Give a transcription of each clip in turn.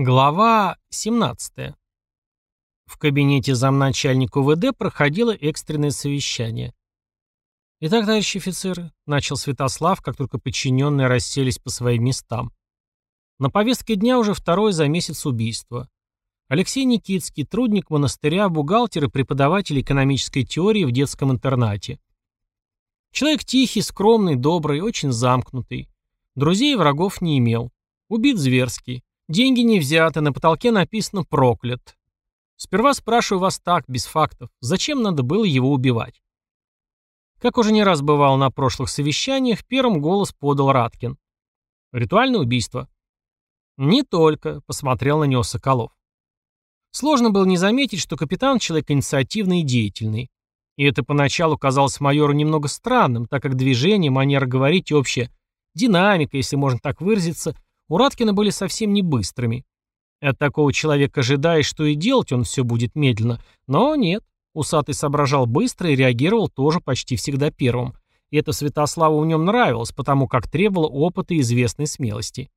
Глава 17. В кабинете замначальника УВД проходило экстренное совещание. «Итак, товарищи офицеры», — начал Святослав, как только подчиненные расселись по своим местам. На повестке дня уже второе за месяц убийства. Алексей Никитский, трудник монастыря, бухгалтер и преподаватель экономической теории в детском интернате. Человек тихий, скромный, добрый, очень замкнутый. Друзей и врагов не имел. Убит зверски. Деньги не взяты, на потолке написано «проклят». Сперва спрашиваю вас так, без фактов, зачем надо было его убивать? Как уже не раз бывало на прошлых совещаниях, первым голос подал Раткин. Ритуальное убийство. Не только, посмотрел на него Соколов. Сложно было не заметить, что капитан человек инициативный и деятельный. И это поначалу казалось майору немного странным, так как движение, манера говорить и общая динамика, если можно так выразиться, у Раткина были совсем не быстрыми. От такого человека ожидаешь, что и делать он все будет медленно. Но нет. Усатый соображал быстро и реагировал тоже почти всегда первым. И это Святославу в нем нравилось, потому как требовало опыта и известной смелости.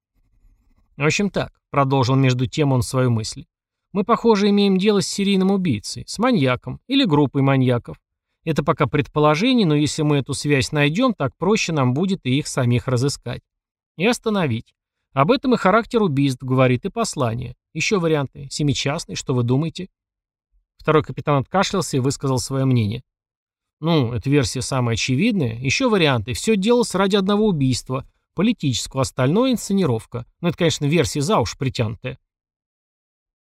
В общем так, продолжил между тем он свою мысль. Мы, похоже, имеем дело с серийным убийцей, с маньяком или группой маньяков. Это пока предположение, но если мы эту связь найдем, так проще нам будет и их самих разыскать. И остановить. Об этом и характер убийств говорит и послание. Еще варианты. Семичастный, что вы думаете? Второй капитан откашлялся и высказал свое мнение. Ну, эта версия самая очевидная. Еще варианты. Все делалось ради одного убийства. Политического. Остальное инсценировка. Ну, это, конечно, версия за уж притянутая.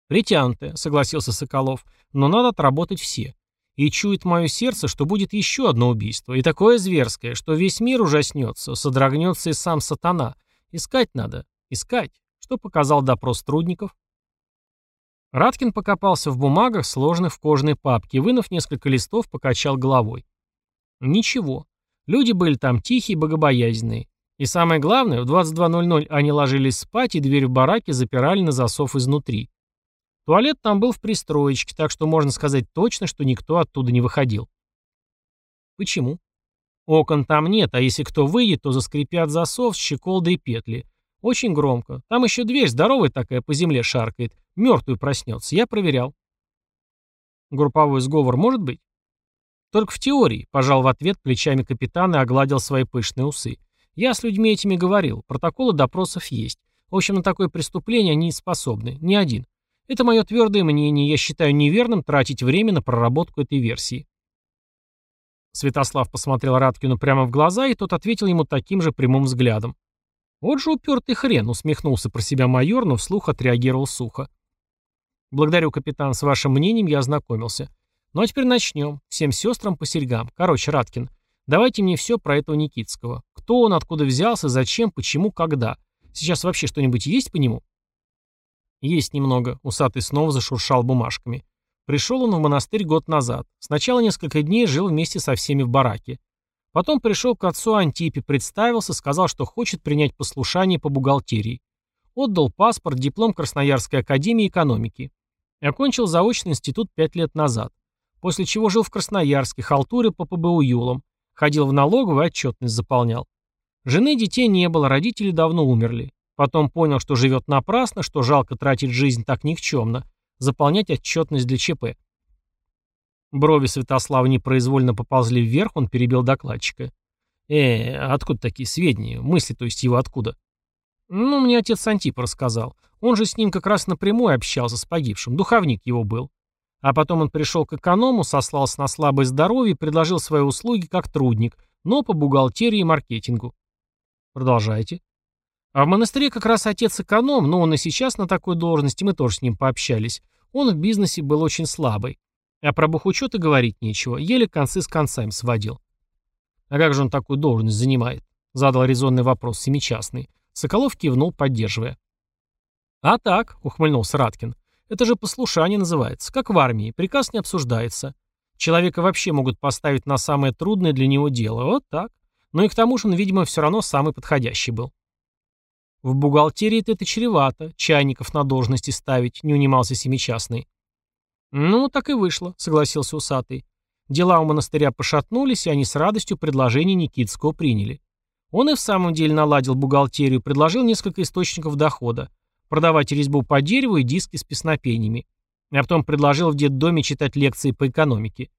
Притянутая, согласился Соколов. Но надо отработать все. И чует мое сердце, что будет еще одно убийство. И такое зверское, что весь мир ужаснется, содрогнется и сам сатана. Искать надо. Искать. Что показал допрос трудников? Раткин покопался в бумагах, сложенных в кожаной папке, вынув несколько листов, покачал головой. Ничего. Люди были там тихие, богобоязненные. И самое главное, в 22.00 они ложились спать, и дверь в бараке запирали на засов изнутри. Туалет там был в пристроечке, так что можно сказать точно, что никто оттуда не выходил. Почему? Окон там нет, а если кто выйдет, то заскрипят засов, щеколды и петли. Очень громко. Там еще дверь здоровая такая по земле шаркает. Мертвую проснется. Я проверял. Групповой сговор может быть? Только в теории, пожал в ответ плечами капитана и огладил свои пышные усы. Я с людьми этими говорил. Протоколы допросов есть. В общем, на такое преступление они не способны. Ни один. Это мое твердое мнение. Я считаю неверным тратить время на проработку этой версии. Святослав посмотрел Радкину прямо в глаза, и тот ответил ему таким же прямым взглядом. «Вот же упертый хрен», — усмехнулся про себя майор, но вслух отреагировал сухо. «Благодарю, капитан, с вашим мнением я ознакомился. Ну а теперь начнем. Всем сестрам по серьгам. Короче, Раткин, давайте мне все про этого Никитского. Кто он, откуда взялся, зачем, почему, когда. Сейчас вообще что-нибудь есть по нему?» «Есть немного», — усатый снова зашуршал бумажками. Пришел он в монастырь год назад. Сначала несколько дней жил вместе со всеми в бараке. Потом пришел к отцу Антипе, представился, сказал, что хочет принять послушание по бухгалтерии. Отдал паспорт, диплом Красноярской академии экономики. Окончил заочный институт пять лет назад. После чего жил в Красноярске, халтурил по ПБУ Юлам. Ходил в налоговую, отчетность заполнял. Жены детей не было, родители давно умерли. Потом понял, что живет напрасно, что жалко тратить жизнь так никчемно. Заполнять отчетность для ЧП. Брови Святослава непроизвольно поползли вверх, он перебил докладчика. «Э, откуда такие сведения? Мысли, то есть его откуда?» «Ну, мне отец Антип рассказал. Он же с ним как раз напрямую общался с погибшим, духовник его был. А потом он пришел к эконому, сослался на слабое здоровье и предложил свои услуги как трудник, но по бухгалтерии и маркетингу. Продолжайте. А в монастыре как раз отец эконом, но он и сейчас на такой должности, мы тоже с ним пообщались. Он в бизнесе был очень слабый. А про бухучет говорить нечего, еле концы с концами сводил. А как же он такую должность занимает? Задал резонный вопрос семичастный. Соколов кивнул, поддерживая. «А так», — ухмыльнулся Раткин, — «это же послушание называется, как в армии, приказ не обсуждается. Человека вообще могут поставить на самое трудное для него дело, вот так. Но и к тому же он, видимо, все равно самый подходящий был». «В бухгалтерии это чревато, чайников на должности ставить», — не унимался семичастный. «Ну, так и вышло», — согласился усатый. Дела у монастыря пошатнулись, и они с радостью предложение Никитского приняли. Он и в самом деле наладил бухгалтерию, предложил несколько источников дохода. продавать резьбу по дереву и диски с песнопениями. А потом предложил в детдоме читать лекции по экономике.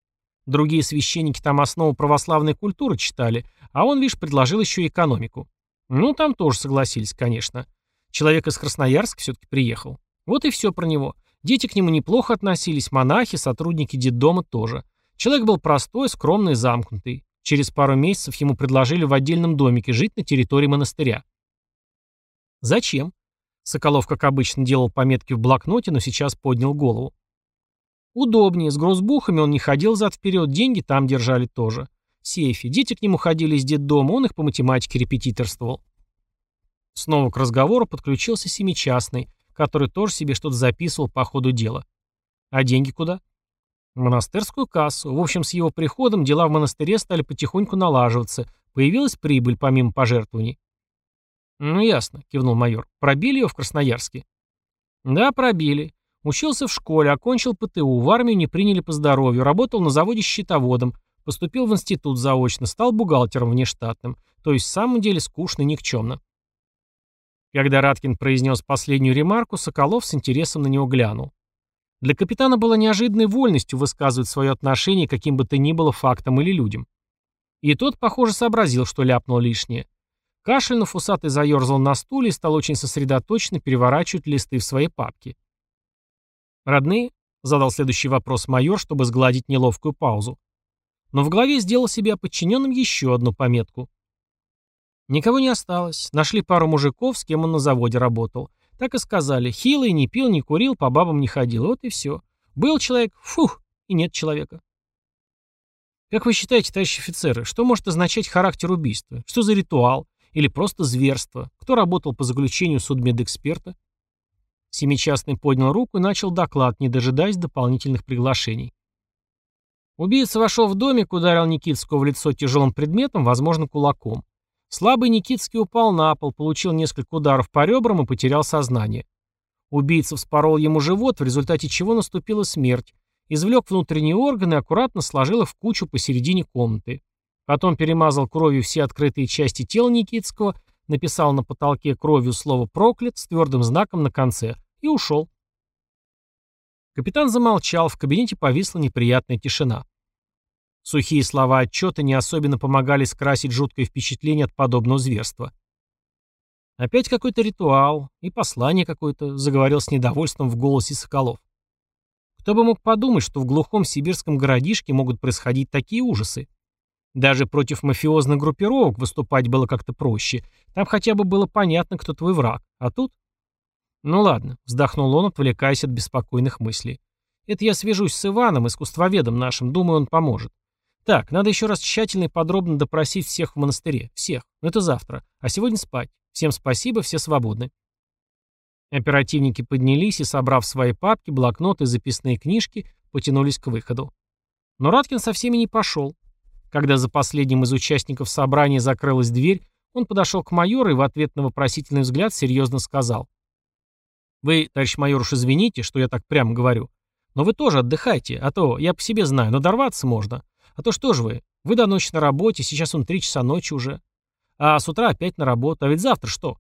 Другие священники там основу православной культуры читали, а он, лишь предложил еще экономику. Ну, там тоже согласились, конечно. Человек из Красноярска все-таки приехал. Вот и все про него. Дети к нему неплохо относились, монахи, сотрудники детдома тоже. Человек был простой, скромный, замкнутый. Через пару месяцев ему предложили в отдельном домике жить на территории монастыря. Зачем? Соколов, как обычно, делал пометки в блокноте, но сейчас поднял голову. Удобнее, с грузбухами он не ходил зад-вперед, деньги там держали тоже. В сейфе. Дети к нему ходили из детдома, он их по математике репетиторствовал. Снова к разговору подключился семичастный, который тоже себе что-то записывал по ходу дела. А деньги куда? В монастырскую кассу. В общем, с его приходом дела в монастыре стали потихоньку налаживаться. Появилась прибыль помимо пожертвований. «Ну, ясно», — кивнул майор. «Пробили его в Красноярске?» «Да, пробили. Учился в школе, окончил ПТУ, в армию не приняли по здоровью, работал на заводе счетоводом, поступил в институт заочно, стал бухгалтером внештатным. То есть, в самом деле, скучно и никчемно». Когда Раткин произнес последнюю ремарку, Соколов с интересом на него глянул. Для капитана было неожиданной вольностью высказывать свое отношение к каким бы то ни было фактам или людям. И тот, похоже, сообразил, что ляпнул лишнее. Кашлянув, усатый заерзал на стуле и стал очень сосредоточенно переворачивать листы в своей папке. «Родные?» — задал следующий вопрос майор, чтобы сгладить неловкую паузу. Но в голове сделал себе подчиненным еще одну пометку. Никого не осталось. Нашли пару мужиков, с кем он на заводе работал. Так и сказали. Хилый, не пил, не курил, по бабам не ходил. Вот и все. Был человек, фух, и нет человека. Как вы считаете, товарищи офицеры, что может означать характер убийства? Что за ритуал? Или просто зверство? Кто работал по заключению судмедэксперта? Семичастный поднял руку и начал доклад, не дожидаясь дополнительных приглашений. Убийца вошел в домик, ударил Никитского в лицо тяжелым предметом, возможно, кулаком. Слабый Никитский упал на пол, получил несколько ударов по ребрам и потерял сознание. Убийца вспорол ему живот, в результате чего наступила смерть, извлек внутренние органы и аккуратно сложил их в кучу посередине комнаты. Потом перемазал кровью все открытые части тела Никитского, написал на потолке кровью слово «проклят» с твердым знаком на конце и ушел. Капитан замолчал, в кабинете повисла неприятная тишина. Сухие слова отчета не особенно помогали скрасить жуткое впечатление от подобного зверства. «Опять какой-то ритуал и послание какое-то», — заговорил с недовольством в голосе Соколов. «Кто бы мог подумать, что в глухом сибирском городишке могут происходить такие ужасы? Даже против мафиозных группировок выступать было как-то проще. Там хотя бы было понятно, кто твой враг. А тут...» «Ну ладно», — вздохнул он, отвлекаясь от беспокойных мыслей. «Это я свяжусь с Иваном, искусствоведом нашим, думаю, он поможет. Так, надо еще раз тщательно и подробно допросить всех в монастыре. Всех. Но это завтра. А сегодня спать. Всем спасибо, все свободны. Оперативники поднялись и, собрав свои папки, блокноты записные книжки, потянулись к выходу. Но Раткин со всеми не пошел. Когда за последним из участников собрания закрылась дверь, он подошел к майору и в ответ на вопросительный взгляд серьезно сказал. «Вы, товарищ майор, уж извините, что я так прямо говорю, но вы тоже отдыхайте, а то, я по себе знаю, надорваться можно. А то что же вы? Вы до ночи на работе, сейчас он три часа ночи уже. А с утра опять на работу. А ведь завтра что?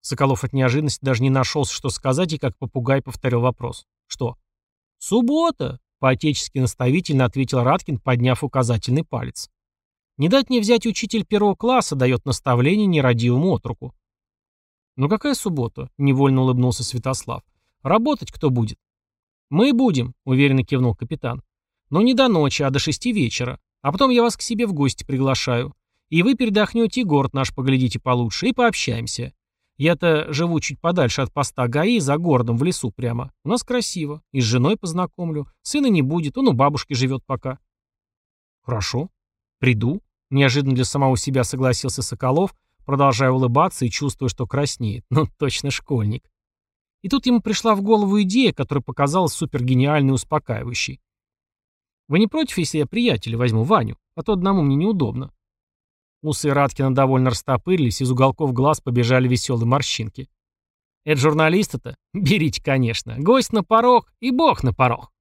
Соколов от неожиданности даже не нашелся, что сказать, и как попугай повторил вопрос. Что? Суббота, по-отечески наставительно ответил Раткин, подняв указательный палец. Не дать не взять учитель первого класса дает наставление нерадивому отруку. «Ну какая суббота?» — невольно улыбнулся Святослав. «Работать кто будет?» «Мы будем», — уверенно кивнул капитан. Но не до ночи, а до шести вечера. А потом я вас к себе в гости приглашаю. И вы передохнете, и город наш поглядите получше, и пообщаемся. Я-то живу чуть подальше от поста ГАИ, за городом, в лесу прямо. У нас красиво. И с женой познакомлю. Сына не будет, он у бабушки живет пока. Хорошо. Приду. Неожиданно для самого себя согласился Соколов, продолжая улыбаться и чувствуя, что краснеет. Ну, точно школьник. И тут ему пришла в голову идея, которая показалась супергениальной и успокаивающей. Вы не против, если я приятеля возьму, Ваню? А то одному мне неудобно». Усы Раткина довольно растопырились, из уголков глаз побежали веселые морщинки. «Это журналисты-то? Берите, конечно. Гость на порог и бог на порог».